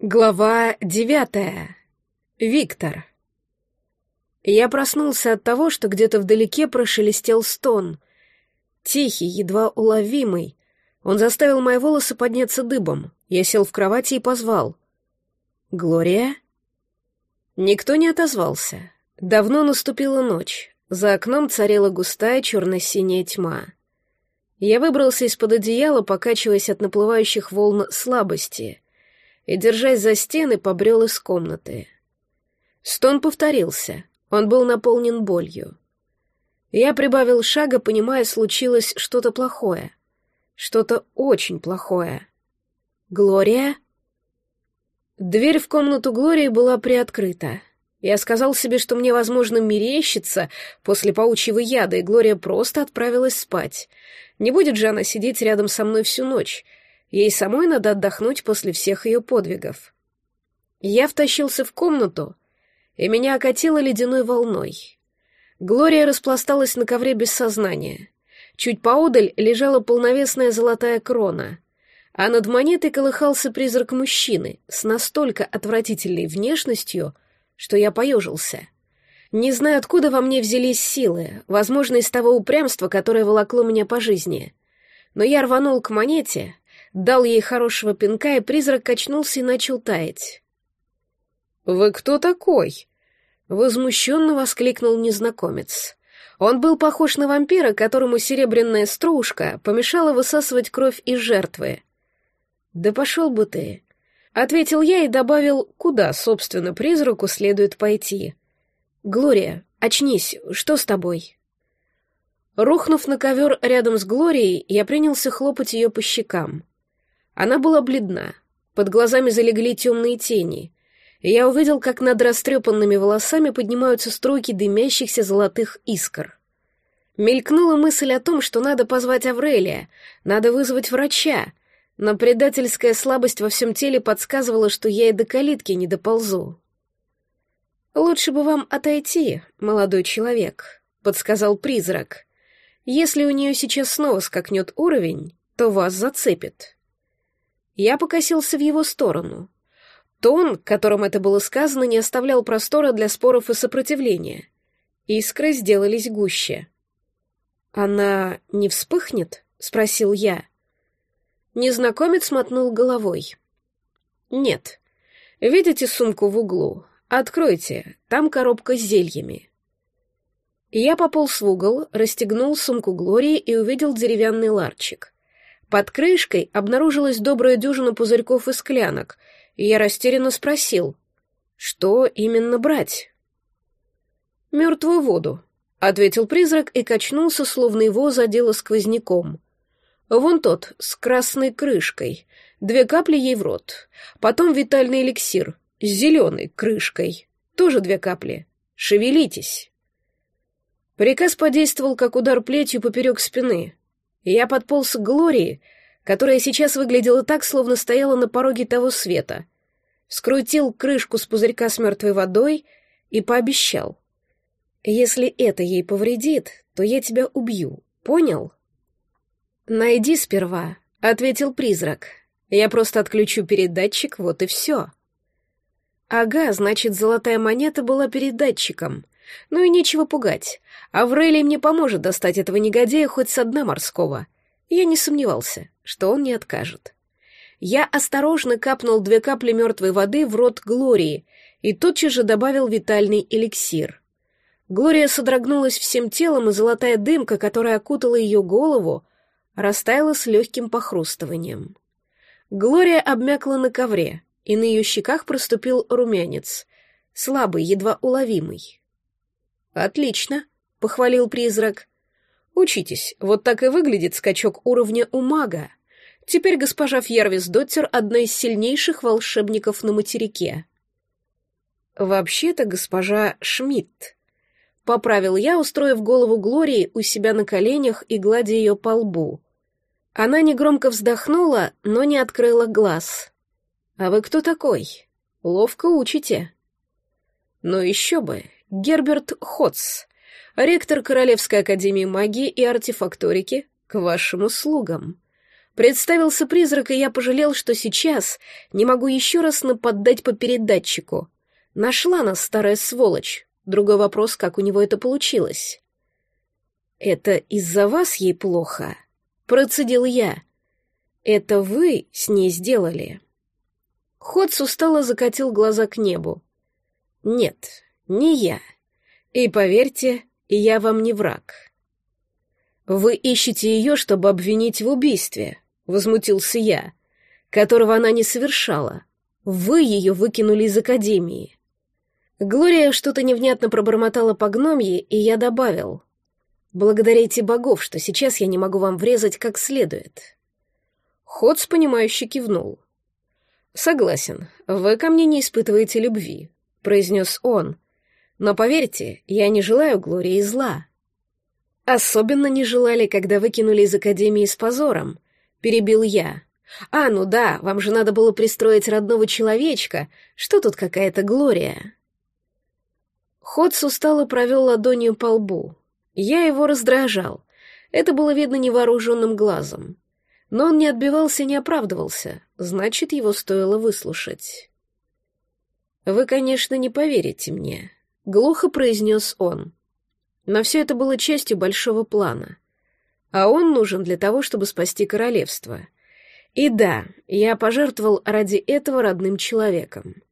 Глава девятая. Виктор. Я проснулся от того, что где-то вдалеке прошелестел стон. Тихий, едва уловимый. Он заставил мои волосы подняться дыбом. Я сел в кровати и позвал. «Глория?» Никто не отозвался. Давно наступила ночь. За окном царила густая черно-синяя тьма. Я выбрался из-под одеяла, покачиваясь от наплывающих волн слабости — и, держась за стены, побрел из комнаты. Стон повторился, он был наполнен болью. Я прибавил шага, понимая, случилось что-то плохое. Что-то очень плохое. «Глория?» Дверь в комнату Глории была приоткрыта. Я сказал себе, что мне, возможно, мерещится после паучьего яда, и Глория просто отправилась спать. Не будет же она сидеть рядом со мной всю ночь — Ей самой надо отдохнуть после всех ее подвигов. Я втащился в комнату, и меня окатило ледяной волной. Глория распласталась на ковре без сознания. Чуть поодаль лежала полновесная золотая крона, а над монетой колыхался призрак мужчины с настолько отвратительной внешностью, что я поежился. Не знаю, откуда во мне взялись силы, возможно, из того упрямства, которое волокло меня по жизни. Но я рванул к монете, дал ей хорошего пинка, и призрак качнулся и начал таять. «Вы кто такой?» — возмущенно воскликнул незнакомец. Он был похож на вампира, которому серебряная стружка помешала высасывать кровь из жертвы. «Да пошел бы ты!» — ответил я и добавил, куда, собственно, призраку следует пойти. «Глория, очнись, что с тобой?» Рухнув на ковер рядом с Глорией, я принялся хлопать ее по щекам. Она была бледна, под глазами залегли темные тени, и я увидел, как над растрепанными волосами поднимаются струйки дымящихся золотых искр. Мелькнула мысль о том, что надо позвать Аврелия, надо вызвать врача, но предательская слабость во всем теле подсказывала, что я и до калитки не доползу. «Лучше бы вам отойти, молодой человек», — подсказал призрак. «Если у нее сейчас снова скакнет уровень, то вас зацепит». Я покосился в его сторону. Тон, которым это было сказано, не оставлял простора для споров и сопротивления. Искры сделались гуще. «Она не вспыхнет?» — спросил я. Незнакомец мотнул головой. «Нет. Видите сумку в углу? Откройте, там коробка с зельями». Я пополз в угол, расстегнул сумку Глории и увидел деревянный ларчик. Под крышкой обнаружилась добрая дюжина пузырьков и склянок, и я растерянно спросил, что именно брать? «Мертвую воду», — ответил призрак и качнулся, словно его задело сквозняком. «Вон тот, с красной крышкой. Две капли ей в рот. Потом витальный эликсир, с зеленой крышкой. Тоже две капли. Шевелитесь». Приказ подействовал, как удар плетью поперек спины. Я подполз к Глории, которая сейчас выглядела так, словно стояла на пороге того света. Скрутил крышку с пузырька с мертвой водой и пообещал. «Если это ей повредит, то я тебя убью, понял?» «Найди сперва», — ответил призрак. «Я просто отключу передатчик, вот и все». «Ага, значит, золотая монета была передатчиком. Ну и нечего пугать. Аврелий мне поможет достать этого негодяя хоть со дна морского. Я не сомневался, что он не откажет. Я осторожно капнул две капли мертвой воды в рот Глории и тотчас же добавил витальный эликсир. Глория содрогнулась всем телом, и золотая дымка, которая окутала ее голову, растаяла с легким похрустыванием. Глория обмякла на ковре, и на ее щеках проступил румянец, слабый, едва уловимый. «Отлично», — похвалил призрак. «Учитесь, вот так и выглядит скачок уровня у мага. Теперь госпожа Фьервис Доттер — одна из сильнейших волшебников на материке». «Вообще-то госпожа Шмидт», — поправил я, устроив голову Глории у себя на коленях и гладя ее по лбу. Она негромко вздохнула, но не открыла глаз. «А вы кто такой? Ловко учите». «Ну еще бы, Герберт Хотс, ректор Королевской академии магии и артефакторики, к вашим услугам. Представился призрак, и я пожалел, что сейчас не могу еще раз нападать по передатчику. Нашла нас старая сволочь. Другой вопрос, как у него это получилось. «Это из-за вас ей плохо?» — процедил я. «Это вы с ней сделали?» Ходс устало закатил глаза к небу. «Нет, не я. И поверьте, я вам не враг». «Вы ищете ее, чтобы обвинить в убийстве», — возмутился я, «которого она не совершала. Вы ее выкинули из академии». Глория что-то невнятно пробормотала по гномье, и я добавил. «Благодарите богов, что сейчас я не могу вам врезать как следует». Ходс, понимающе кивнул. «Согласен, вы ко мне не испытываете любви», — произнес он. «Но поверьте, я не желаю Глории зла». «Особенно не желали, когда выкинули из Академии с позором», — перебил я. «А, ну да, вам же надо было пристроить родного человечка. Что тут какая-то Глория?» Ходс устало провел ладонью по лбу. Я его раздражал. Это было видно невооруженным глазом. Но он не отбивался, не оправдывался. Значит, его стоило выслушать. «Вы, конечно, не поверите мне», — глухо произнес он. Но все это было частью большого плана. А он нужен для того, чтобы спасти королевство. И да, я пожертвовал ради этого родным человеком.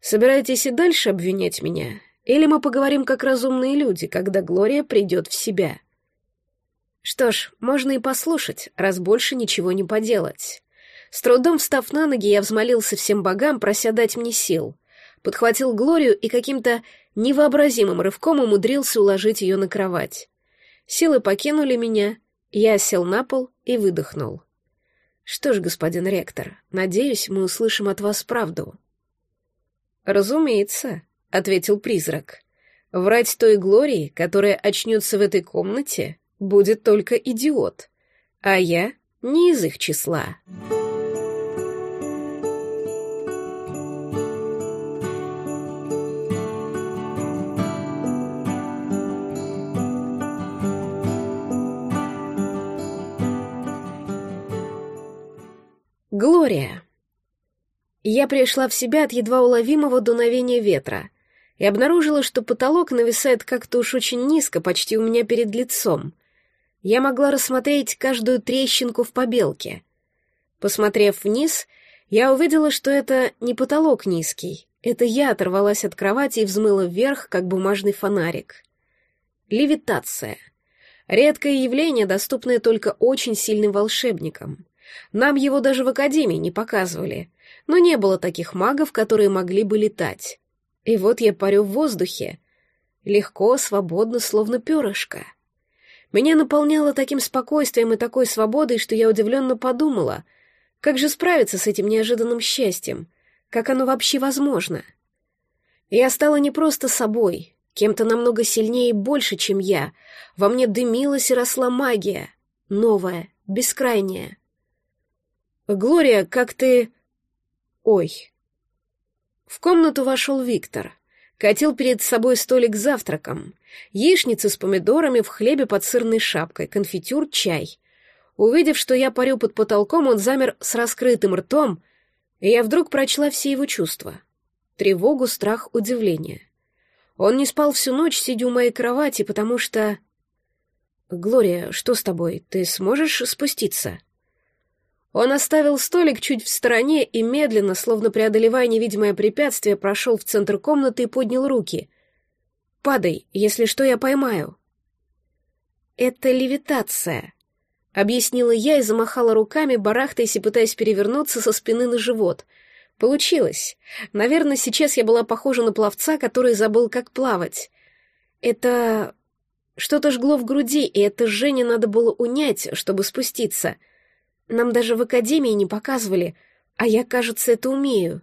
Собираетесь и дальше обвинять меня, или мы поговорим как разумные люди, когда Глория придет в себя? Что ж, можно и послушать, раз больше ничего не поделать. С трудом встав на ноги, я взмолился всем богам, прося дать мне сил. Подхватил Глорию и каким-то невообразимым рывком умудрился уложить ее на кровать. Силы покинули меня, я сел на пол и выдохнул. Что ж, господин ректор, надеюсь, мы услышим от вас правду. Разумеется, — ответил призрак. «Врать той Глории, которая очнется в этой комнате, будет только идиот, а я не из их числа». Я пришла в себя от едва уловимого дуновения ветра — и обнаружила, что потолок нависает как-то уж очень низко, почти у меня перед лицом. Я могла рассмотреть каждую трещинку в побелке. Посмотрев вниз, я увидела, что это не потолок низкий, это я оторвалась от кровати и взмыла вверх, как бумажный фонарик. Левитация. Редкое явление, доступное только очень сильным волшебникам. Нам его даже в академии не показывали, но не было таких магов, которые могли бы летать. И вот я парю в воздухе. Легко, свободно, словно перышко. Меня наполняло таким спокойствием и такой свободой, что я удивленно подумала, как же справиться с этим неожиданным счастьем, как оно вообще возможно. Я стала не просто собой, кем-то намного сильнее и больше, чем я. Во мне дымилась и росла магия, новая, бескрайняя. «Глория, как ты...» «Ой, в комнату вошел Виктор. Катил перед собой столик с завтраком. Яичница с помидорами в хлебе под сырной шапкой, конфитюр, чай. Увидев, что я парю под потолком, он замер с раскрытым ртом, и я вдруг прочла все его чувства. Тревогу, страх, удивление. Он не спал всю ночь, сидя у моей кровати, потому что... «Глория, что с тобой? Ты сможешь спуститься?» Он оставил столик чуть в стороне и медленно, словно преодолевая невидимое препятствие, прошел в центр комнаты и поднял руки. «Падай, если что, я поймаю». «Это левитация», — объяснила я и замахала руками, барахтаясь и пытаясь перевернуться со спины на живот. Получилось. Наверное, сейчас я была похожа на пловца, который забыл, как плавать. Это... Что-то жгло в груди, и это Жене надо было унять, чтобы спуститься — нам даже в академии не показывали, а я, кажется, это умею.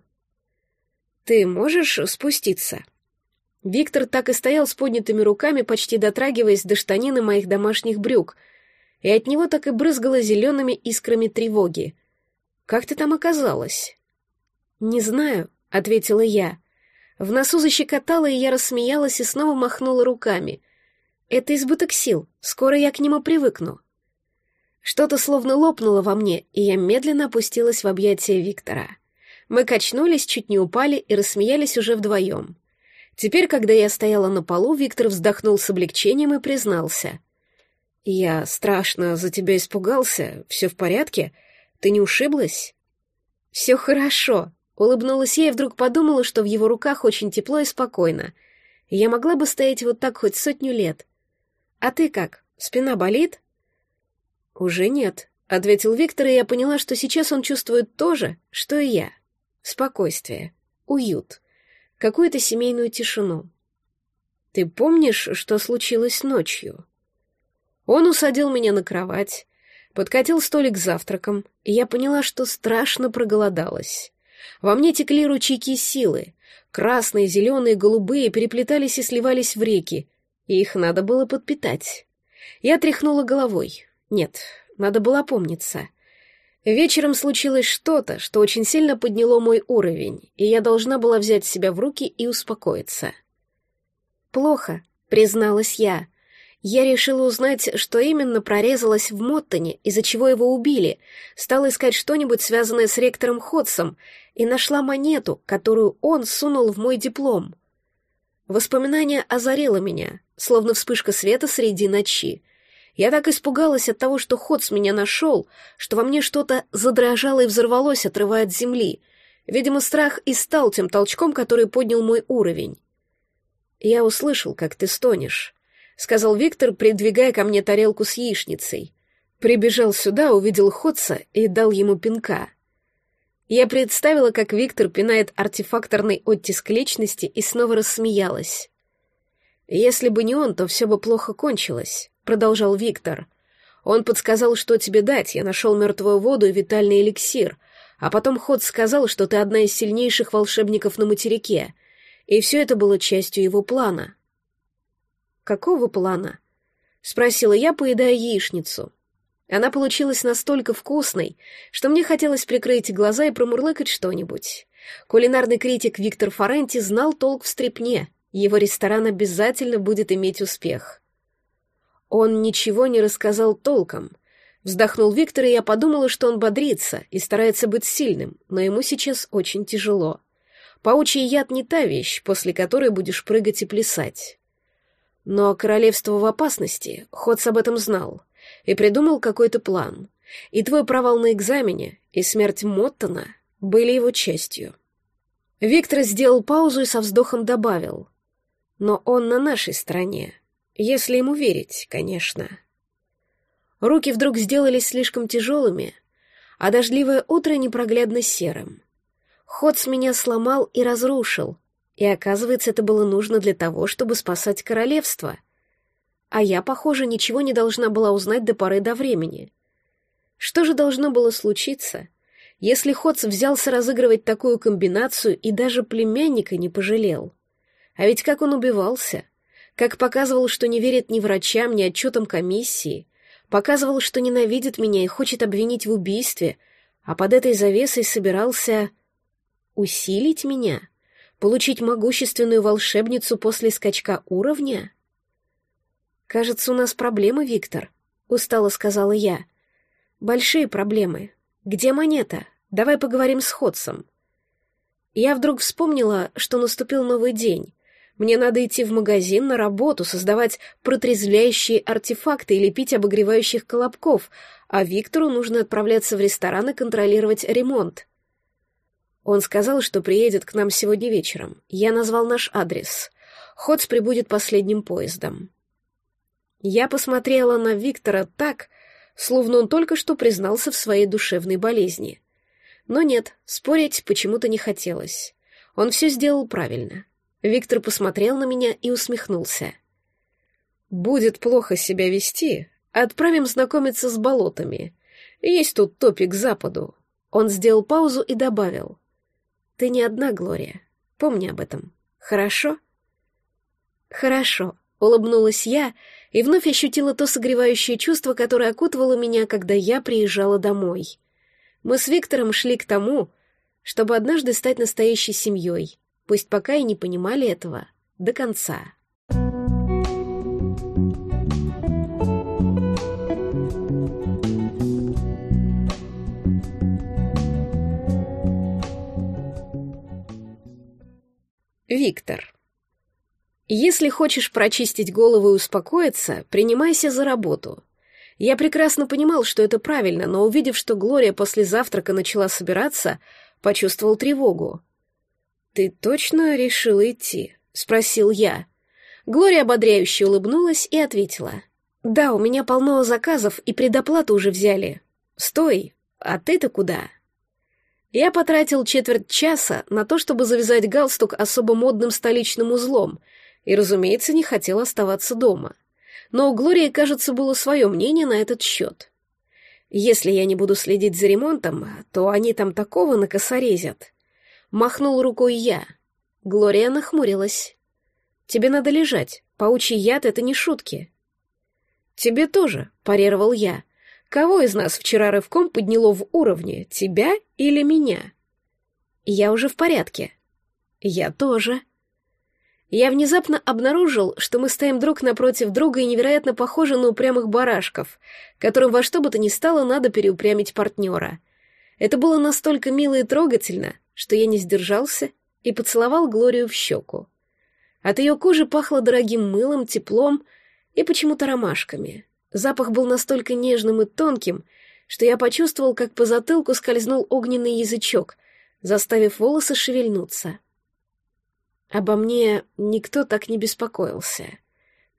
Ты можешь спуститься? Виктор так и стоял с поднятыми руками, почти дотрагиваясь до штанины моих домашних брюк, и от него так и брызгало зелеными искрами тревоги. «Как ты там оказалась?» «Не знаю», — ответила я. В носу защекотала, и я рассмеялась и снова махнула руками. «Это избыток сил, скоро я к нему привыкну». Что-то словно лопнуло во мне, и я медленно опустилась в объятия Виктора. Мы качнулись, чуть не упали и рассмеялись уже вдвоем. Теперь, когда я стояла на полу, Виктор вздохнул с облегчением и признался. «Я страшно за тебя испугался. Все в порядке? Ты не ушиблась?» «Все хорошо», — улыбнулась я и вдруг подумала, что в его руках очень тепло и спокойно. Я могла бы стоять вот так хоть сотню лет. «А ты как, спина болит?» «Уже нет», — ответил Виктор, и я поняла, что сейчас он чувствует то же, что и я. Спокойствие, уют, какую-то семейную тишину. «Ты помнишь, что случилось ночью?» Он усадил меня на кровать, подкатил столик с завтраком, и я поняла, что страшно проголодалась. Во мне текли ручейки силы, красные, зеленые, голубые переплетались и сливались в реки, и их надо было подпитать. Я тряхнула головой. Нет, надо было опомниться. Вечером случилось что-то, что очень сильно подняло мой уровень, и я должна была взять себя в руки и успокоиться. «Плохо», — призналась я. Я решила узнать, что именно прорезалось в Моттоне, из-за чего его убили, стала искать что-нибудь, связанное с ректором Ходсом, и нашла монету, которую он сунул в мой диплом. Воспоминание озарило меня, словно вспышка света среди ночи — я так испугалась от того, что Ходс меня нашел, что во мне что-то задрожало и взорвалось, отрывая от земли. Видимо, страх и стал тем толчком, который поднял мой уровень. «Я услышал, как ты стонешь», — сказал Виктор, придвигая ко мне тарелку с яичницей. Прибежал сюда, увидел Ходса и дал ему пинка. Я представила, как Виктор пинает артефакторный оттиск личности и снова рассмеялась. Если бы не он, то все бы плохо кончилось продолжал Виктор. Он подсказал, что тебе дать, я нашел мертвую воду и витальный эликсир, а потом Ход сказал, что ты одна из сильнейших волшебников на материке, и все это было частью его плана. «Какого плана?» — спросила я, поедая яичницу. Она получилась настолько вкусной, что мне хотелось прикрыть глаза и промурлыкать что-нибудь. Кулинарный критик Виктор Форенти знал толк в стрепне, его ресторан обязательно будет иметь успех. Он ничего не рассказал толком. Вздохнул Виктор, и я подумала, что он бодрится и старается быть сильным, но ему сейчас очень тяжело. Паучий яд не та вещь, после которой будешь прыгать и плясать. Но королевство в опасности, Ходс об этом знал, и придумал какой-то план. И твой провал на экзамене, и смерть Моттона были его частью. Виктор сделал паузу и со вздохом добавил. Но он на нашей стороне. Если ему верить, конечно. Руки вдруг сделались слишком тяжелыми, а дождливое утро непроглядно серым. Ход с меня сломал и разрушил, и, оказывается, это было нужно для того, чтобы спасать королевство. А я, похоже, ничего не должна была узнать до поры до времени. Что же должно было случиться, если Ходс взялся разыгрывать такую комбинацию и даже племянника не пожалел? А ведь как он убивался — как показывал, что не верит ни врачам, ни отчетам комиссии, показывал, что ненавидит меня и хочет обвинить в убийстве, а под этой завесой собирался усилить меня, получить могущественную волшебницу после скачка уровня? «Кажется, у нас проблемы, Виктор», — устало сказала я. «Большие проблемы. Где монета? Давай поговорим с Ходсом». Я вдруг вспомнила, что наступил новый день, мне надо идти в магазин на работу, создавать протрезвляющие артефакты и лепить обогревающих колобков, а Виктору нужно отправляться в ресторан и контролировать ремонт. Он сказал, что приедет к нам сегодня вечером. Я назвал наш адрес. Ходс прибудет последним поездом. Я посмотрела на Виктора так, словно он только что признался в своей душевной болезни. Но нет, спорить почему-то не хотелось. Он все сделал правильно. Виктор посмотрел на меня и усмехнулся. «Будет плохо себя вести, отправим знакомиться с болотами. Есть тут топик к западу». Он сделал паузу и добавил. «Ты не одна, Глория. Помни об этом. Хорошо?» «Хорошо», — улыбнулась я и вновь ощутила то согревающее чувство, которое окутывало меня, когда я приезжала домой. Мы с Виктором шли к тому, чтобы однажды стать настоящей семьей, пусть пока и не понимали этого до конца. Виктор. Если хочешь прочистить голову и успокоиться, принимайся за работу. Я прекрасно понимал, что это правильно, но увидев, что Глория после завтрака начала собираться, почувствовал тревогу. «Ты точно решила идти?» — спросил я. Глория ободряюще улыбнулась и ответила. «Да, у меня полно заказов, и предоплату уже взяли. Стой, а ты-то куда?» Я потратил четверть часа на то, чтобы завязать галстук особо модным столичным узлом, и, разумеется, не хотел оставаться дома. Но у Глории, кажется, было свое мнение на этот счет. Если я не буду следить за ремонтом, то они там такого накосорезят. Махнул рукой я. Глория нахмурилась. Тебе надо лежать. Паучий яд — это не шутки. Тебе тоже, парировал я. Кого из нас вчера рывком подняло в уровне, тебя или меня? Я уже в порядке. Я тоже. Я внезапно обнаружил, что мы стоим друг напротив друга и невероятно похожи на упрямых барашков, которым во что бы то ни стало надо переупрямить партнера. Это было настолько мило и трогательно, что я не сдержался и поцеловал Глорию в щеку. От ее кожи пахло дорогим мылом, теплом и почему-то ромашками. Запах был настолько нежным и тонким, что я почувствовал, как по затылку скользнул огненный язычок, заставив волосы шевельнуться. Обо мне никто так не беспокоился,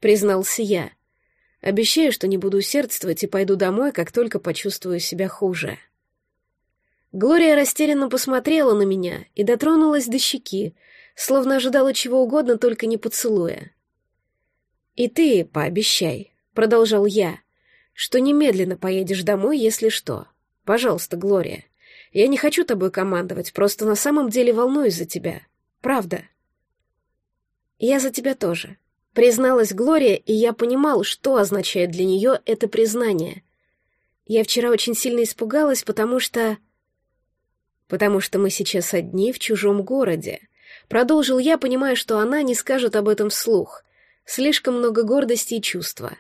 признался я. Обещаю, что не буду усердствовать и пойду домой, как только почувствую себя хуже. Глория растерянно посмотрела на меня и дотронулась до щеки, словно ожидала чего угодно, только не поцелуя. «И ты пообещай», — продолжал я, — «что немедленно поедешь домой, если что. Пожалуйста, Глория. Я не хочу тобой командовать, просто на самом деле волнуюсь за тебя. Правда». «Я за тебя тоже», — призналась Глория, и я понимал, что означает для нее это признание. Я вчера очень сильно испугалась, потому что потому что мы сейчас одни в чужом городе. Продолжил я, понимая, что она не скажет об этом вслух. Слишком много гордости и чувства.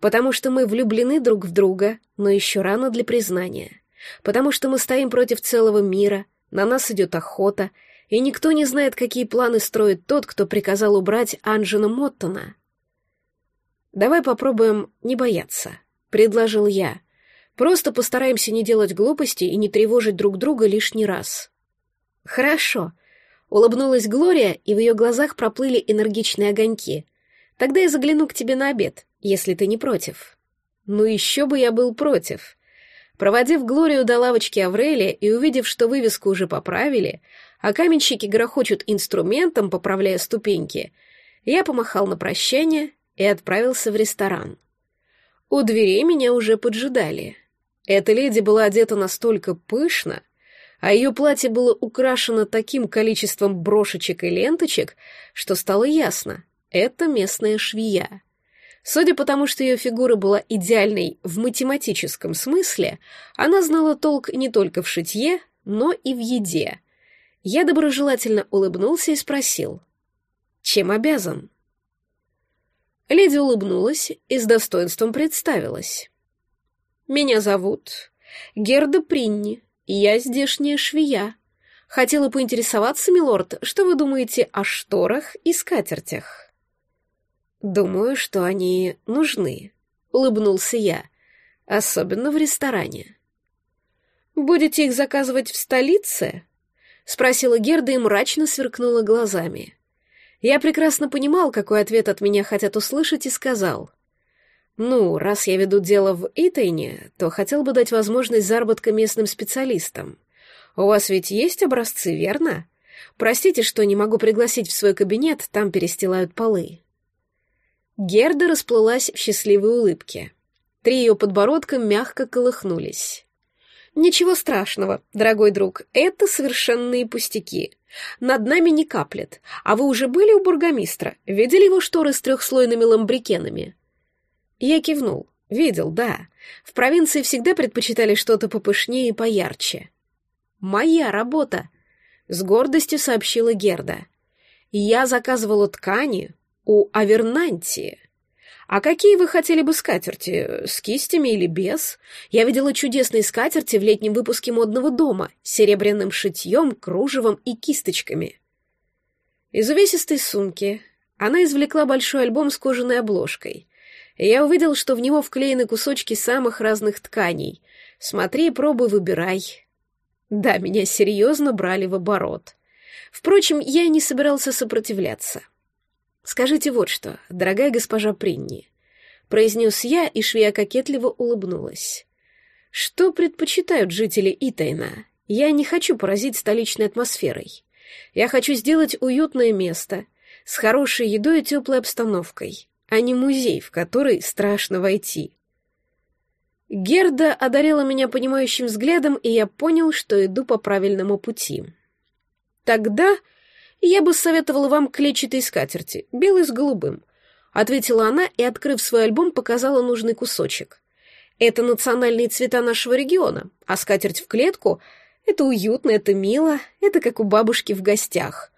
Потому что мы влюблены друг в друга, но еще рано для признания. Потому что мы стоим против целого мира, на нас идет охота, и никто не знает, какие планы строит тот, кто приказал убрать Анжена Моттона. «Давай попробуем не бояться», — предложил я. Просто постараемся не делать глупостей и не тревожить друг друга лишний раз. Хорошо. Улыбнулась Глория, и в ее глазах проплыли энергичные огоньки. Тогда я загляну к тебе на обед, если ты не против. Ну еще бы я был против. Проводив Глорию до лавочки Аврелия и увидев, что вывеску уже поправили, а каменщики грохочут инструментом, поправляя ступеньки, я помахал на прощание и отправился в ресторан. У дверей меня уже поджидали. Эта леди была одета настолько пышно, а ее платье было украшено таким количеством брошечек и ленточек, что стало ясно — это местная швея. Судя по тому, что ее фигура была идеальной в математическом смысле, она знала толк не только в шитье, но и в еде. Я доброжелательно улыбнулся и спросил, «Чем обязан?» Леди улыбнулась и с достоинством представилась. Меня зовут Герда Принни, и я здешняя швея. Хотела поинтересоваться, милорд, что вы думаете о шторах и скатертях? Думаю, что они нужны, улыбнулся я, особенно в ресторане. Будете их заказывать в столице? спросила Герда и мрачно сверкнула глазами. Я прекрасно понимал, какой ответ от меня хотят услышать, и сказал. Ну, раз я веду дело в Итайне, то хотел бы дать возможность заработка местным специалистам. У вас ведь есть образцы, верно? Простите, что не могу пригласить в свой кабинет, там перестилают полы. Герда расплылась в счастливой улыбке. Три ее подбородка мягко колыхнулись. «Ничего страшного, дорогой друг, это совершенные пустяки. Над нами не каплет. А вы уже были у бургомистра? Видели его шторы с трехслойными ламбрикенами?» Я кивнул. Видел, да. В провинции всегда предпочитали что-то попышнее и поярче. «Моя работа», — с гордостью сообщила Герда. «Я заказывала ткани у Авернанти. А какие вы хотели бы скатерти, с кистями или без? Я видела чудесные скатерти в летнем выпуске модного дома с серебряным шитьем, кружевом и кисточками». Из увесистой сумки она извлекла большой альбом с кожаной обложкой. Я увидел, что в него вклеены кусочки самых разных тканей. Смотри, пробуй, выбирай. Да, меня серьезно брали в оборот. Впрочем, я и не собирался сопротивляться. «Скажите вот что, дорогая госпожа Принни», — произнес я, и швея кокетливо улыбнулась. «Что предпочитают жители Итайна? Я не хочу поразить столичной атмосферой. Я хочу сделать уютное место с хорошей едой и теплой обстановкой, а не музей, в который страшно войти. Герда одарила меня понимающим взглядом, и я понял, что иду по правильному пути. Тогда я бы советовала вам клетчатые скатерти, белый с голубым, ответила она и, открыв свой альбом, показала нужный кусочек. Это национальные цвета нашего региона, а скатерть в клетку это уютно, это мило, это как у бабушки в гостях.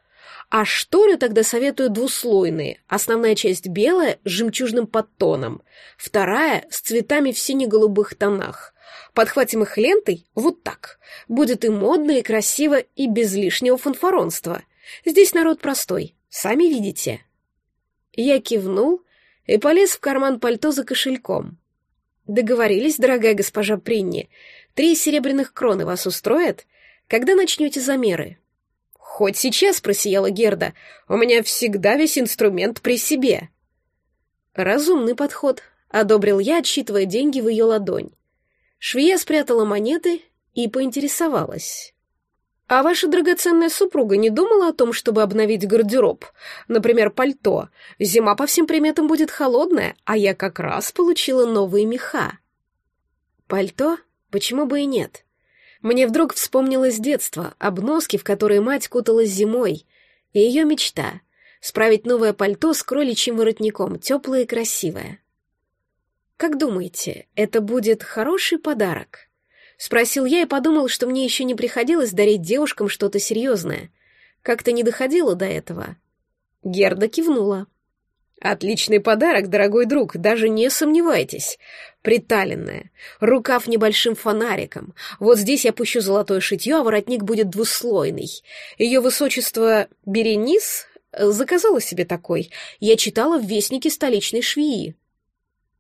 А шторы тогда советую двуслойные. Основная часть белая с жемчужным подтоном, вторая с цветами в сине-голубых тонах. Подхватим их лентой вот так. Будет и модно, и красиво, и без лишнего фанфаронства. Здесь народ простой, сами видите. Я кивнул и полез в карман пальто за кошельком. Договорились, дорогая госпожа Принни. Три серебряных кроны вас устроят? Когда начнете замеры? Хоть сейчас, просияла Герда. У меня всегда весь инструмент при себе. Разумный подход, одобрил я, отсчитывая деньги в ее ладонь. Швея спрятала монеты и поинтересовалась. А ваша драгоценная супруга не думала о том, чтобы обновить гардероб? Например, пальто. Зима по всем приметам будет холодная, а я как раз получила новые меха. Пальто? Почему бы и нет? Мне вдруг вспомнилось детство, обноски, в которые мать куталась зимой, и ее мечта — справить новое пальто с кроличьим воротником, теплое и красивое. Как думаете, это будет хороший подарок? Спросил я и подумал, что мне еще не приходилось дарить девушкам что-то серьезное. Как-то не доходило до этого. Герда кивнула. Отличный подарок, дорогой друг, даже не сомневайтесь. Приталенная, рукав небольшим фонариком. Вот здесь я пущу золотое шитье, а воротник будет двуслойный. Ее высочество Беренис заказала себе такой. Я читала в вестнике столичной швеи.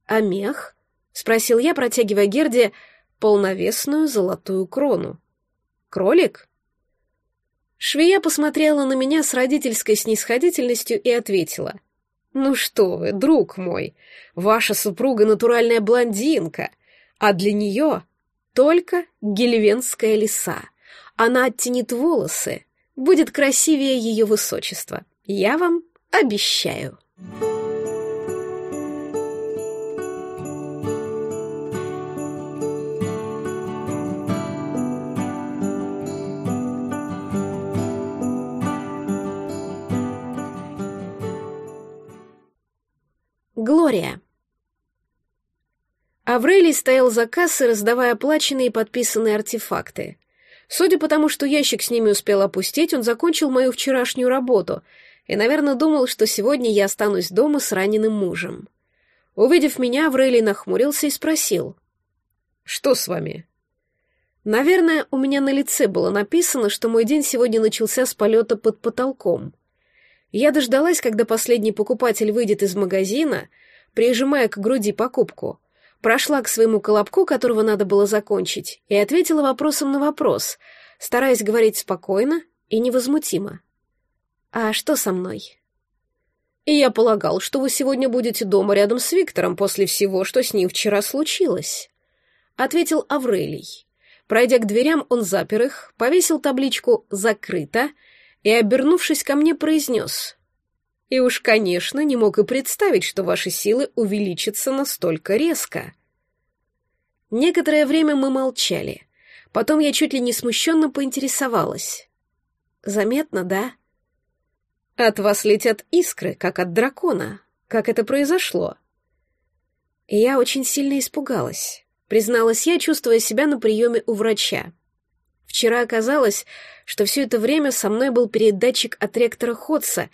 А мех? Спросил я, протягивая Герде полновесную золотую крону. Кролик? Швея посмотрела на меня с родительской снисходительностью и ответила — «Ну что вы, друг мой, ваша супруга натуральная блондинка, а для нее только гельвенская лиса. Она оттенит волосы, будет красивее ее высочества. Я вам обещаю». Глория. Аврелий стоял за кассой, раздавая оплаченные и подписанные артефакты. Судя по тому, что ящик с ними успел опустить, он закончил мою вчерашнюю работу и, наверное, думал, что сегодня я останусь дома с раненым мужем. Увидев меня, Аврелий нахмурился и спросил. «Что с вами?» Наверное, у меня на лице было написано, что мой день сегодня начался с полета под потолком. Я дождалась, когда последний покупатель выйдет из магазина, прижимая к груди покупку, прошла к своему колобку, которого надо было закончить, и ответила вопросом на вопрос, стараясь говорить спокойно и невозмутимо. «А что со мной?» «И я полагал, что вы сегодня будете дома рядом с Виктором после всего, что с ним вчера случилось», — ответил Аврелий. Пройдя к дверям, он запер их, повесил табличку «Закрыто», и, обернувшись ко мне, произнес. «И уж, конечно, не мог и представить, что ваши силы увеличатся настолько резко». Некоторое время мы молчали. Потом я чуть ли не смущенно поинтересовалась. «Заметно, да?» «От вас летят искры, как от дракона. Как это произошло?» Я очень сильно испугалась, призналась я, чувствуя себя на приеме у врача. Вчера оказалось, что все это время со мной был передатчик от ректора Ходса,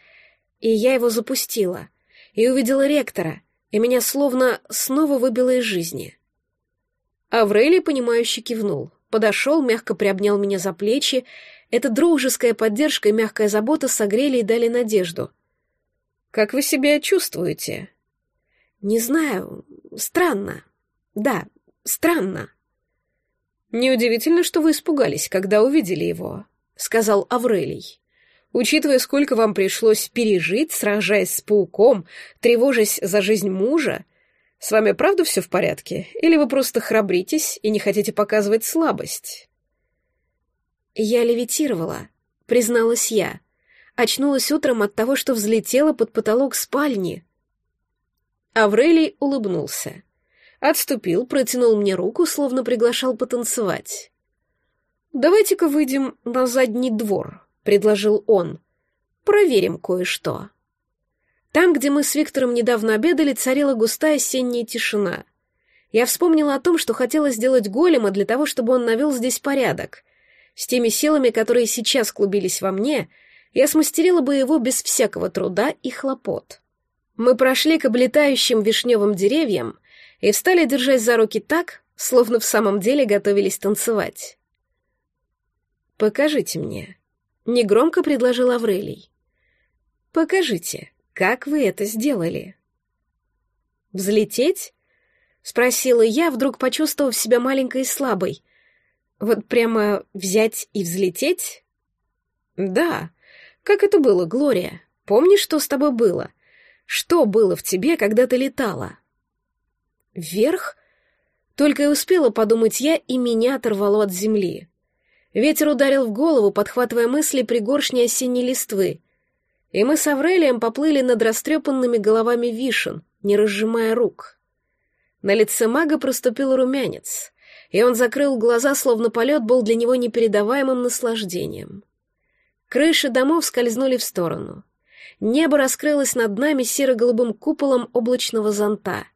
и я его запустила, и увидела ректора, и меня словно снова выбило из жизни. Аврелий, понимающе кивнул, подошел, мягко приобнял меня за плечи Эта дружеская поддержка и мягкая забота согрели и дали надежду. «Как вы себя чувствуете?» «Не знаю. Странно. Да, странно». «Неудивительно, что вы испугались, когда увидели его», — сказал Аврелий. «Учитывая, сколько вам пришлось пережить, сражаясь с пауком, тревожась за жизнь мужа, с вами правда все в порядке? Или вы просто храбритесь и не хотите показывать слабость?» «Я левитировала», — призналась я. Очнулась утром от того, что взлетела под потолок спальни. Аврелий улыбнулся. Отступил, протянул мне руку, словно приглашал потанцевать. «Давайте-ка выйдем на задний двор», — предложил он. «Проверим кое-что». Там, где мы с Виктором недавно обедали, царила густая осенняя тишина. Я вспомнила о том, что хотела сделать голема для того, чтобы он навел здесь порядок. С теми силами, которые сейчас клубились во мне, я смастерила бы его без всякого труда и хлопот. Мы прошли к облетающим вишневым деревьям и встали, держась за руки так, словно в самом деле готовились танцевать. «Покажите мне», — негромко предложил Аврелий. «Покажите». Как вы это сделали? Взлететь? Спросила я, вдруг почувствовав себя маленькой и слабой. Вот прямо взять и взлететь? Да. Как это было, Глория? Помнишь, что с тобой было? Что было в тебе, когда ты летала? Вверх? Только и успела подумать я, и меня оторвало от земли. Ветер ударил в голову, подхватывая мысли пригоршни осенней листвы и мы с Аврелием поплыли над растрепанными головами вишен, не разжимая рук. На лице мага проступил румянец, и он закрыл глаза, словно полет был для него непередаваемым наслаждением. Крыши домов скользнули в сторону. Небо раскрылось над нами серо-голубым куполом облачного зонта.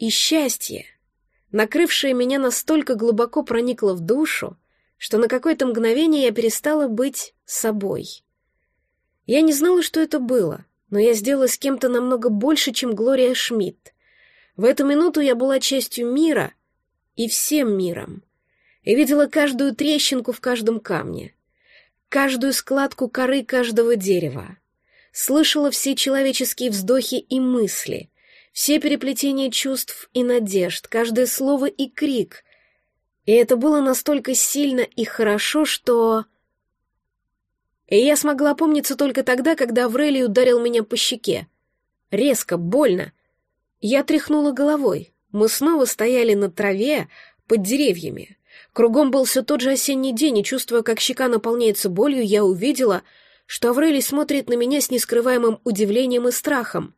И счастье, накрывшее меня настолько глубоко проникло в душу, что на какое-то мгновение я перестала быть собой. Я не знала, что это было, но я сделала с кем-то намного больше, чем Глория Шмидт. В эту минуту я была частью мира и всем миром. И видела каждую трещинку в каждом камне, каждую складку коры каждого дерева. Слышала все человеческие вздохи и мысли, все переплетения чувств и надежд, каждое слово и крик. И это было настолько сильно и хорошо, что... И я смогла помниться только тогда, когда Аврелий ударил меня по щеке. Резко, больно. Я тряхнула головой. Мы снова стояли на траве под деревьями. Кругом был все тот же осенний день, и, чувствуя, как щека наполняется болью, я увидела, что Аврелий смотрит на меня с нескрываемым удивлением и страхом.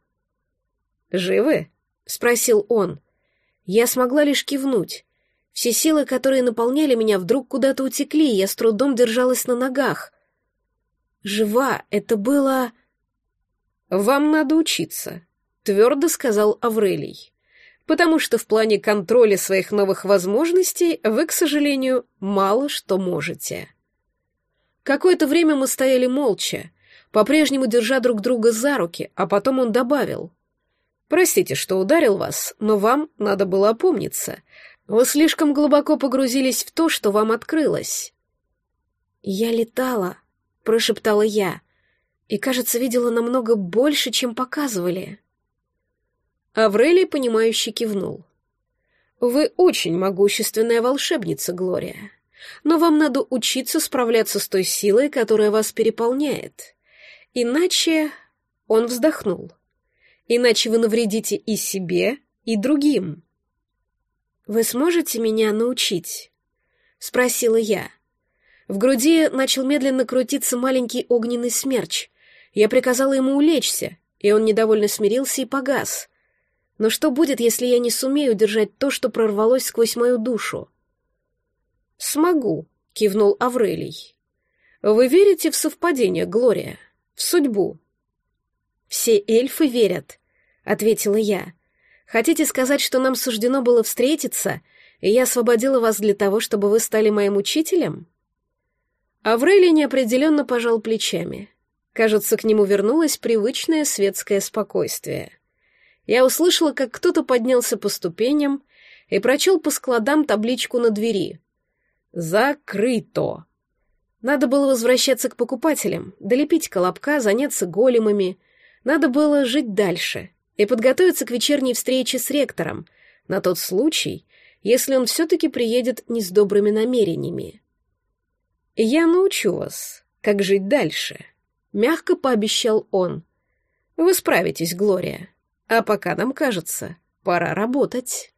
«Живы?» — спросил он. Я смогла лишь кивнуть. Все силы, которые наполняли меня, вдруг куда-то утекли, и я с трудом держалась на ногах — Жива, это было... «Вам надо учиться», — твердо сказал Аврелий. «Потому что в плане контроля своих новых возможностей вы, к сожалению, мало что можете». Какое-то время мы стояли молча, по-прежнему держа друг друга за руки, а потом он добавил. «Простите, что ударил вас, но вам надо было опомниться. Вы слишком глубоко погрузились в то, что вам открылось». «Я летала», — прошептала я, и, кажется, видела намного больше, чем показывали. Аврелий, понимающе кивнул. «Вы очень могущественная волшебница, Глория, но вам надо учиться справляться с той силой, которая вас переполняет. Иначе...» Он вздохнул. «Иначе вы навредите и себе, и другим». «Вы сможете меня научить?» — спросила я. В груди начал медленно крутиться маленький огненный смерч. Я приказала ему улечься, и он недовольно смирился и погас. Но что будет, если я не сумею держать то, что прорвалось сквозь мою душу? «Смогу», — кивнул Аврелий. «Вы верите в совпадение, Глория? В судьбу?» «Все эльфы верят», — ответила я. «Хотите сказать, что нам суждено было встретиться, и я освободила вас для того, чтобы вы стали моим учителем?» Аврелий неопределенно пожал плечами. Кажется, к нему вернулось привычное светское спокойствие. Я услышала, как кто-то поднялся по ступеням и прочел по складам табличку на двери. «Закрыто». Надо было возвращаться к покупателям, долепить колобка, заняться големами. Надо было жить дальше и подготовиться к вечерней встрече с ректором, на тот случай, если он все-таки приедет не с добрыми намерениями. «Я научу вас, как жить дальше», — мягко пообещал он. «Вы справитесь, Глория. А пока нам кажется, пора работать».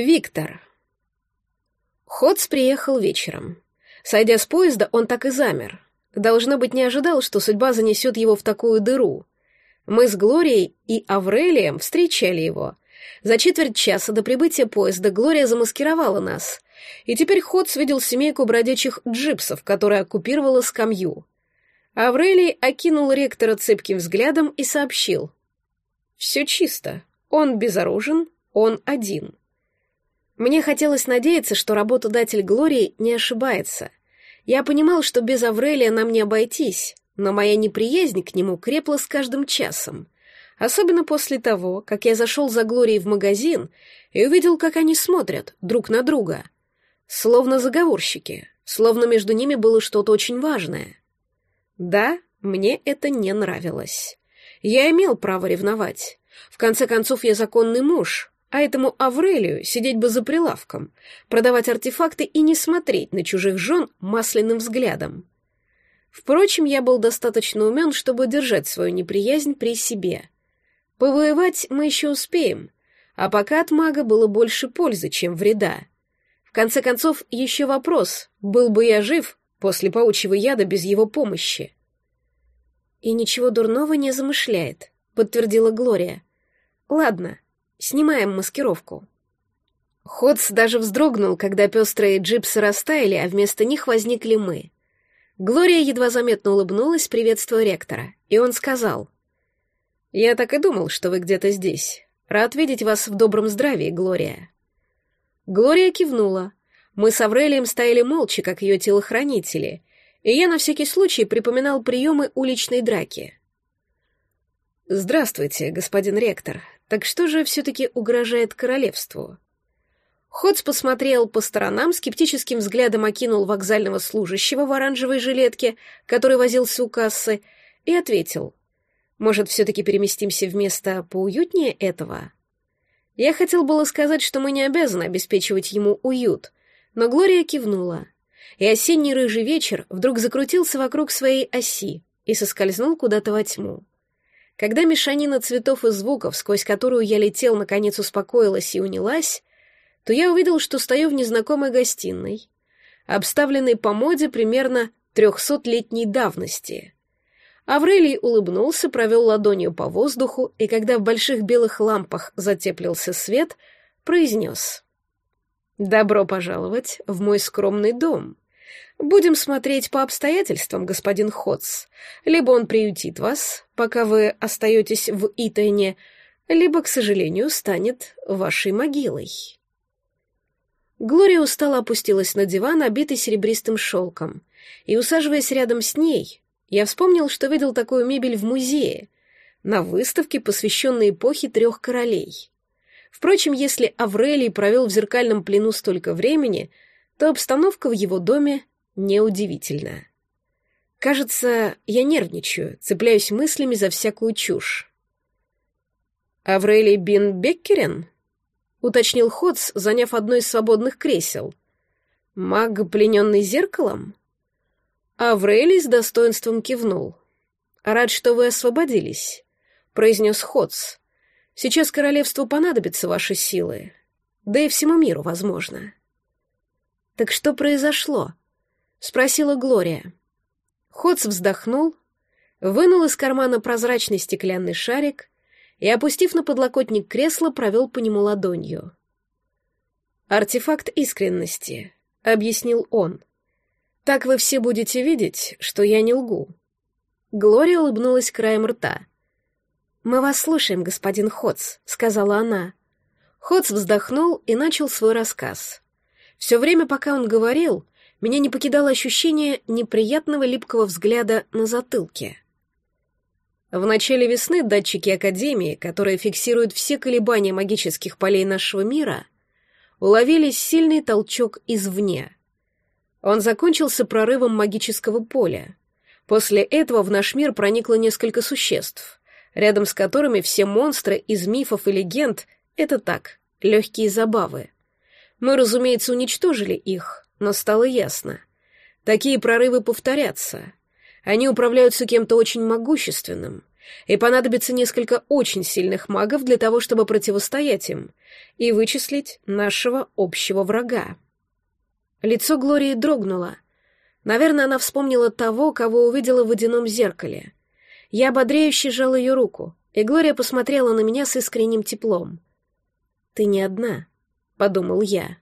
Виктор. Ходс приехал вечером. Сойдя с поезда, он так и замер. Должно быть, не ожидал, что судьба занесет его в такую дыру. Мы с Глорией и Аврелием встречали его. За четверть часа до прибытия поезда Глория замаскировала нас, и теперь Ходс видел семейку бродячих джипсов, которая оккупировала скамью. Аврелий окинул ректора цепким взглядом и сообщил. «Все чисто. Он безоружен, он один». Мне хотелось надеяться, что работодатель Глории не ошибается. Я понимал, что без Аврелия нам не обойтись, но моя неприязнь к нему крепла с каждым часом. Особенно после того, как я зашел за Глорией в магазин и увидел, как они смотрят друг на друга. Словно заговорщики, словно между ними было что-то очень важное. Да, мне это не нравилось. Я имел право ревновать. В конце концов, я законный муж, а этому Аврелию сидеть бы за прилавком, продавать артефакты и не смотреть на чужих жен масляным взглядом. Впрочем, я был достаточно умен, чтобы держать свою неприязнь при себе. Повоевать мы еще успеем, а пока от мага было больше пользы, чем вреда. В конце концов, еще вопрос, был бы я жив после паучьего яда без его помощи. «И ничего дурного не замышляет», — подтвердила Глория. «Ладно, Снимаем маскировку». Ходс даже вздрогнул, когда пестрые джипсы растаяли, а вместо них возникли мы. Глория едва заметно улыбнулась, приветствуя ректора, и он сказал. «Я так и думал, что вы где-то здесь. Рад видеть вас в добром здравии, Глория». Глория кивнула. Мы с Аврелием стояли молча, как ее телохранители, и я на всякий случай припоминал приемы уличной драки. «Здравствуйте, господин ректор. Так что же все-таки угрожает королевству? Ходс посмотрел по сторонам, скептическим взглядом окинул вокзального служащего в оранжевой жилетке, который возился у кассы, и ответил. «Может, все-таки переместимся в место поуютнее этого?» Я хотел было сказать, что мы не обязаны обеспечивать ему уют, но Глория кивнула, и осенний рыжий вечер вдруг закрутился вокруг своей оси и соскользнул куда-то во тьму. Когда мешанина цветов и звуков, сквозь которую я летел, наконец успокоилась и унялась, то я увидел, что стою в незнакомой гостиной, обставленной по моде примерно трехсотлетней давности. Аврелий улыбнулся, провел ладонью по воздуху, и когда в больших белых лампах затеплился свет, произнес «Добро пожаловать в мой скромный дом». Будем смотреть по обстоятельствам, господин Ходс. Либо он приютит вас, пока вы остаетесь в Итайне, либо, к сожалению, станет вашей могилой. Глория устало опустилась на диван, обитый серебристым шелком, и, усаживаясь рядом с ней, я вспомнил, что видел такую мебель в музее, на выставке, посвященной эпохе трех королей. Впрочем, если Аврелий провел в зеркальном плену столько времени, то обстановка в его доме неудивительно. Кажется, я нервничаю, цепляюсь мыслями за всякую чушь. «Аврелий Бин Беккерен?» — уточнил Ходс, заняв одно из свободных кресел. «Маг, плененный зеркалом?» Аврелий с достоинством кивнул. «Рад, что вы освободились», — произнес Ходс. «Сейчас королевству понадобятся ваши силы, да и всему миру, возможно». «Так что произошло?» — спросила Глория. Ходс вздохнул, вынул из кармана прозрачный стеклянный шарик и, опустив на подлокотник кресла, провел по нему ладонью. «Артефакт искренности», — объяснил он. «Так вы все будете видеть, что я не лгу». Глория улыбнулась краем рта. «Мы вас слушаем, господин Ходс», — сказала она. Ходс вздохнул и начал свой рассказ. Все время, пока он говорил, меня не покидало ощущение неприятного липкого взгляда на затылке. В начале весны датчики Академии, которые фиксируют все колебания магических полей нашего мира, уловили сильный толчок извне. Он закончился прорывом магического поля. После этого в наш мир проникло несколько существ, рядом с которыми все монстры из мифов и легенд — это так, легкие забавы. Мы, разумеется, уничтожили их, но стало ясно. Такие прорывы повторятся — они управляются кем-то очень могущественным, и понадобится несколько очень сильных магов для того, чтобы противостоять им и вычислить нашего общего врага. Лицо Глории дрогнуло. Наверное, она вспомнила того, кого увидела в водяном зеркале. Я ободряюще сжал ее руку, и Глория посмотрела на меня с искренним теплом. «Ты не одна», — подумал я.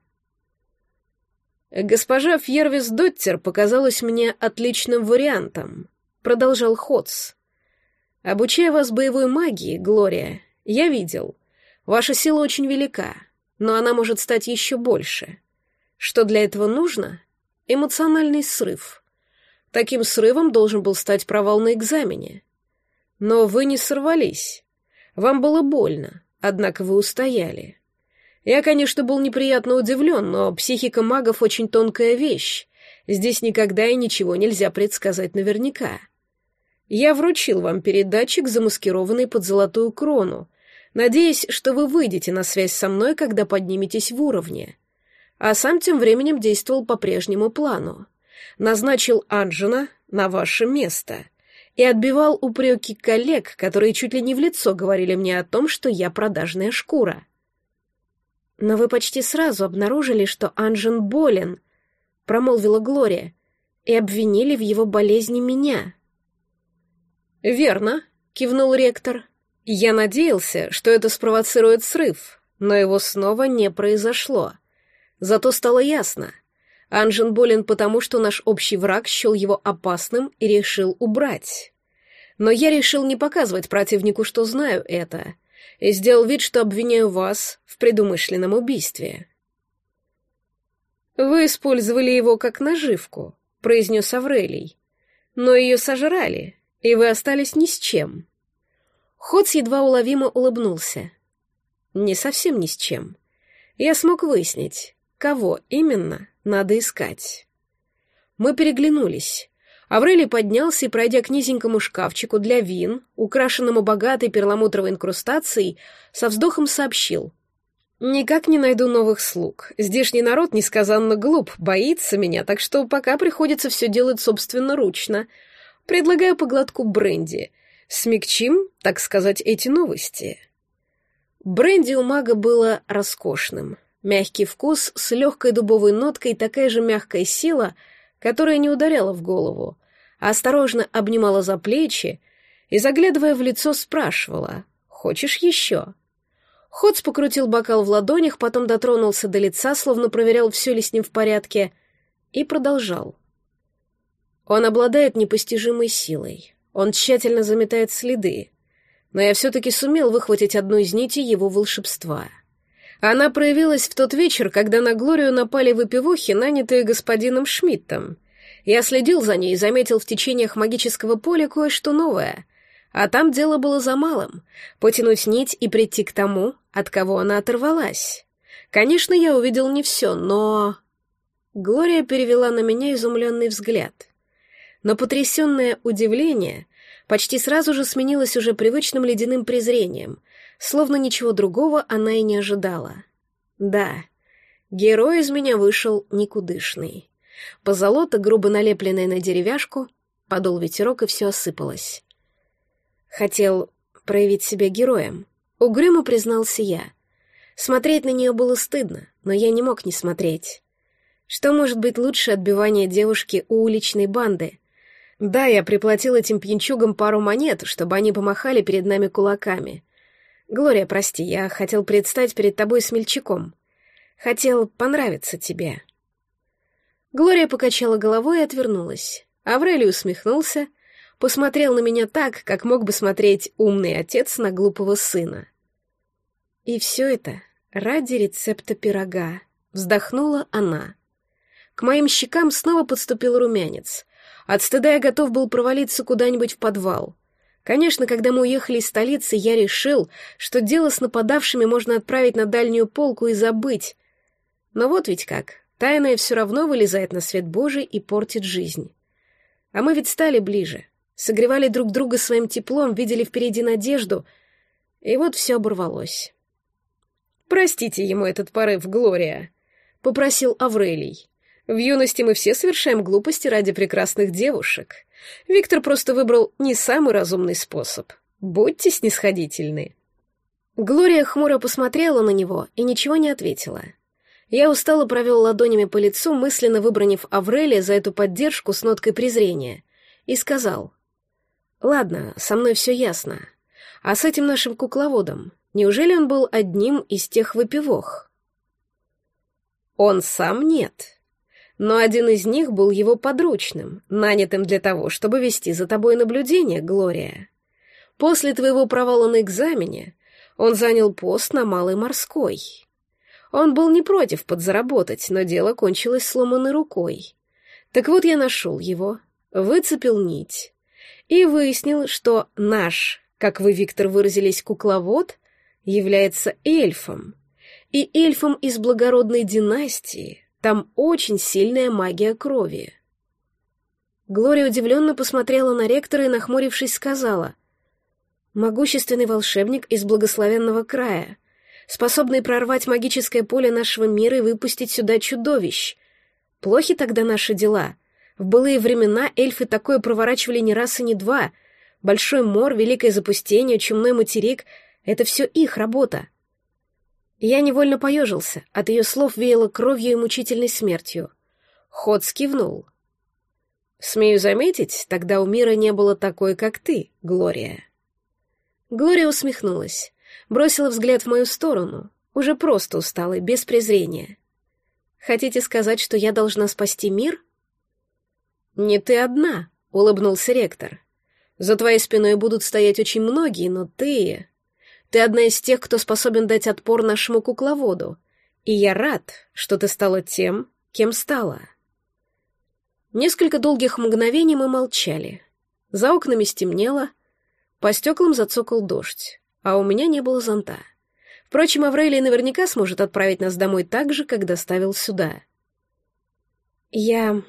«Госпожа Фьервис Доттер показалась мне отличным вариантом», — продолжал Ходс. «Обучая вас боевой магии, Глория, я видел. Ваша сила очень велика, но она может стать еще больше. Что для этого нужно? Эмоциональный срыв. Таким срывом должен был стать провал на экзамене. Но вы не сорвались. Вам было больно, однако вы устояли. Я, конечно, был неприятно удивлен, но психика магов очень тонкая вещь. Здесь никогда и ничего нельзя предсказать наверняка. Я вручил вам передатчик, замаскированный под золотую крону, надеясь, что вы выйдете на связь со мной, когда подниметесь в уровне. А сам тем временем действовал по прежнему плану. Назначил Анджина на ваше место и отбивал упреки коллег, которые чуть ли не в лицо говорили мне о том, что я продажная шкура. «Но вы почти сразу обнаружили, что Анжен болен», — промолвила Глория, «и обвинили в его болезни меня». «Верно», — кивнул ректор. «Я надеялся, что это спровоцирует срыв, но его снова не произошло. Зато стало ясно. Анжен болен потому, что наш общий враг счел его опасным и решил убрать. Но я решил не показывать противнику, что знаю это» и сделал вид, что обвиняю вас в предумышленном убийстве. «Вы использовали его как наживку», — произнес Аврелий. «Но ее сожрали, и вы остались ни с чем». Ходс едва уловимо улыбнулся. «Не совсем ни с чем. Я смог выяснить, кого именно надо искать». Мы переглянулись. Аврелий поднялся и, пройдя к низенькому шкафчику для вин, украшенному богатой перламутровой инкрустацией, со вздохом сообщил. «Никак не найду новых слуг. Здешний народ несказанно глуп, боится меня, так что пока приходится все делать собственноручно. Предлагаю по глотку бренди. Смягчим, так сказать, эти новости». Бренди у мага было роскошным. Мягкий вкус с легкой дубовой ноткой, такая же мягкая сила — которая не ударяла в голову, осторожно обнимала за плечи и, заглядывая в лицо, спрашивала «Хочешь еще?». Ходс покрутил бокал в ладонях, потом дотронулся до лица, словно проверял, все ли с ним в порядке, и продолжал. Он обладает непостижимой силой. Он тщательно заметает следы. Но я все-таки сумел выхватить одну из нитей его волшебства. Она проявилась в тот вечер, когда на Глорию напали выпивохи, нанятые господином Шмидтом. Я следил за ней и заметил в течениях магического поля кое-что новое. А там дело было за малым — потянуть нить и прийти к тому, от кого она оторвалась. Конечно, я увидел не все, но... Глория перевела на меня изумленный взгляд. Но потрясенное удивление почти сразу же сменилось уже привычным ледяным презрением, словно ничего другого она и не ожидала. Да, герой из меня вышел никудышный. Позолота, грубо налепленная на деревяшку, подул ветерок, и все осыпалось. Хотел проявить себя героем. Угрюмо признался я. Смотреть на нее было стыдно, но я не мог не смотреть. Что может быть лучше отбивания девушки у уличной банды? Да, я приплатил этим пьянчугам пару монет, чтобы они помахали перед нами кулаками. Глория, прости, я хотел предстать перед тобой смельчаком. Хотел понравиться тебе. Глория покачала головой и отвернулась. Аврелий усмехнулся, посмотрел на меня так, как мог бы смотреть умный отец на глупого сына. И все это ради рецепта пирога, вздохнула она. К моим щекам снова подступил румянец. От стыда я готов был провалиться куда-нибудь в подвал — Конечно, когда мы уехали из столицы, я решил, что дело с нападавшими можно отправить на дальнюю полку и забыть. Но вот ведь как, тайное все равно вылезает на свет Божий и портит жизнь. А мы ведь стали ближе, согревали друг друга своим теплом, видели впереди надежду, и вот все оборвалось. «Простите ему этот порыв, Глория», — попросил Аврелий. «В юности мы все совершаем глупости ради прекрасных девушек». Виктор просто выбрал не самый разумный способ. Будьте снисходительны. Глория хмуро посмотрела на него и ничего не ответила. Я устало провел ладонями по лицу, мысленно выбранив Аврелия за эту поддержку с ноткой презрения, и сказал, «Ладно, со мной все ясно. А с этим нашим кукловодом, неужели он был одним из тех выпивох?» «Он сам нет», но один из них был его подручным, нанятым для того, чтобы вести за тобой наблюдение, Глория. После твоего провала на экзамене он занял пост на Малой Морской. Он был не против подзаработать, но дело кончилось сломанной рукой. Так вот я нашел его, выцепил нить и выяснил, что наш, как вы, Виктор, выразились, кукловод, является эльфом, и эльфом из благородной династии, там очень сильная магия крови. Глория удивленно посмотрела на ректора и, нахмурившись, сказала. «Могущественный волшебник из благословенного края, способный прорвать магическое поле нашего мира и выпустить сюда чудовищ. Плохи тогда наши дела. В былые времена эльфы такое проворачивали не раз и не два. Большой мор, великое запустение, чумной материк — это все их работа. Я невольно поежился, от ее слов веяло кровью и мучительной смертью. Ход скивнул. «Смею заметить, тогда у мира не было такой, как ты, Глория». Глория усмехнулась, бросила взгляд в мою сторону, уже просто усталой, без презрения. «Хотите сказать, что я должна спасти мир?» «Не ты одна», — улыбнулся ректор. «За твоей спиной будут стоять очень многие, но ты...» Ты одна из тех, кто способен дать отпор нашему кукловоду, и я рад, что ты стала тем, кем стала». Несколько долгих мгновений мы молчали. За окнами стемнело, по стеклам зацокал дождь, а у меня не было зонта. Впрочем, Аврелий наверняка сможет отправить нас домой так же, как доставил сюда. «Я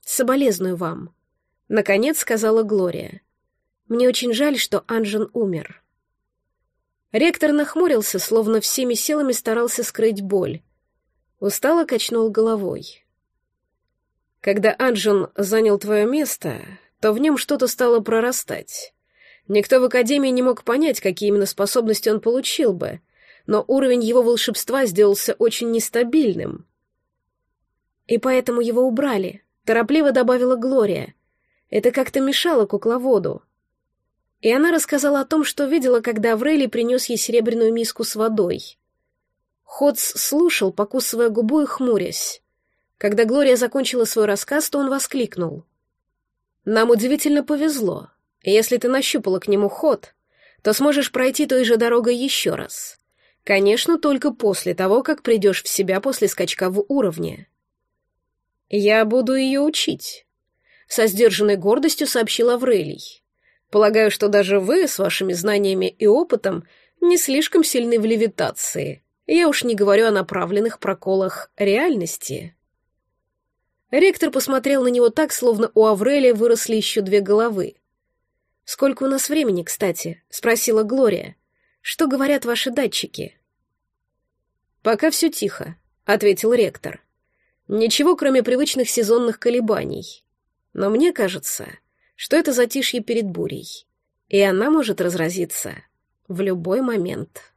соболезную вам», — наконец сказала Глория. «Мне очень жаль, что Анжен умер». Ректор нахмурился, словно всеми силами старался скрыть боль. Устало качнул головой. Когда Анджон занял твое место, то в нем что-то стало прорастать. Никто в Академии не мог понять, какие именно способности он получил бы, но уровень его волшебства сделался очень нестабильным. И поэтому его убрали, торопливо добавила Глория. Это как-то мешало кукловоду. И она рассказала о том, что видела, когда Аврелий принес ей серебряную миску с водой. Ходс слушал, покусывая губу и хмурясь. Когда Глория закончила свой рассказ, то он воскликнул. «Нам удивительно повезло. Если ты нащупала к нему ход, то сможешь пройти той же дорогой еще раз. Конечно, только после того, как придешь в себя после скачка в уровне». «Я буду ее учить», — со сдержанной гордостью сообщил Аврелий. Полагаю, что даже вы с вашими знаниями и опытом не слишком сильны в левитации. Я уж не говорю о направленных проколах реальности. Ректор посмотрел на него так, словно у Аврелия выросли еще две головы. «Сколько у нас времени, кстати?» — спросила Глория. «Что говорят ваши датчики?» «Пока все тихо», — ответил ректор. «Ничего, кроме привычных сезонных колебаний. Но мне кажется, что это затишье перед бурей, и она может разразиться в любой момент.